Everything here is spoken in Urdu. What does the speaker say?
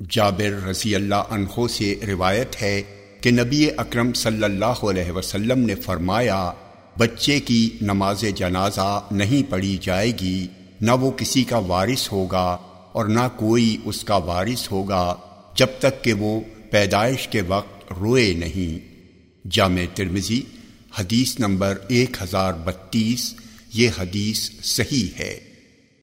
جابر رضی اللہ عنہ سے روایت ہے کہ نبی اکرم صلی اللہ علیہ وسلم نے فرمایا، بچے کی نماز جنازہ نہیں پڑھی جائے گی، نہ وہ کسی کا وارث ہوگا اور نہ کوئی اس کا وارث ہوگا جب تک کہ وہ پیدائش کے وقت روئے نہیں۔ جامع ترمزی حدیث نمبر ایک ہزار بتیس، یہ حدیث صحیح ہے۔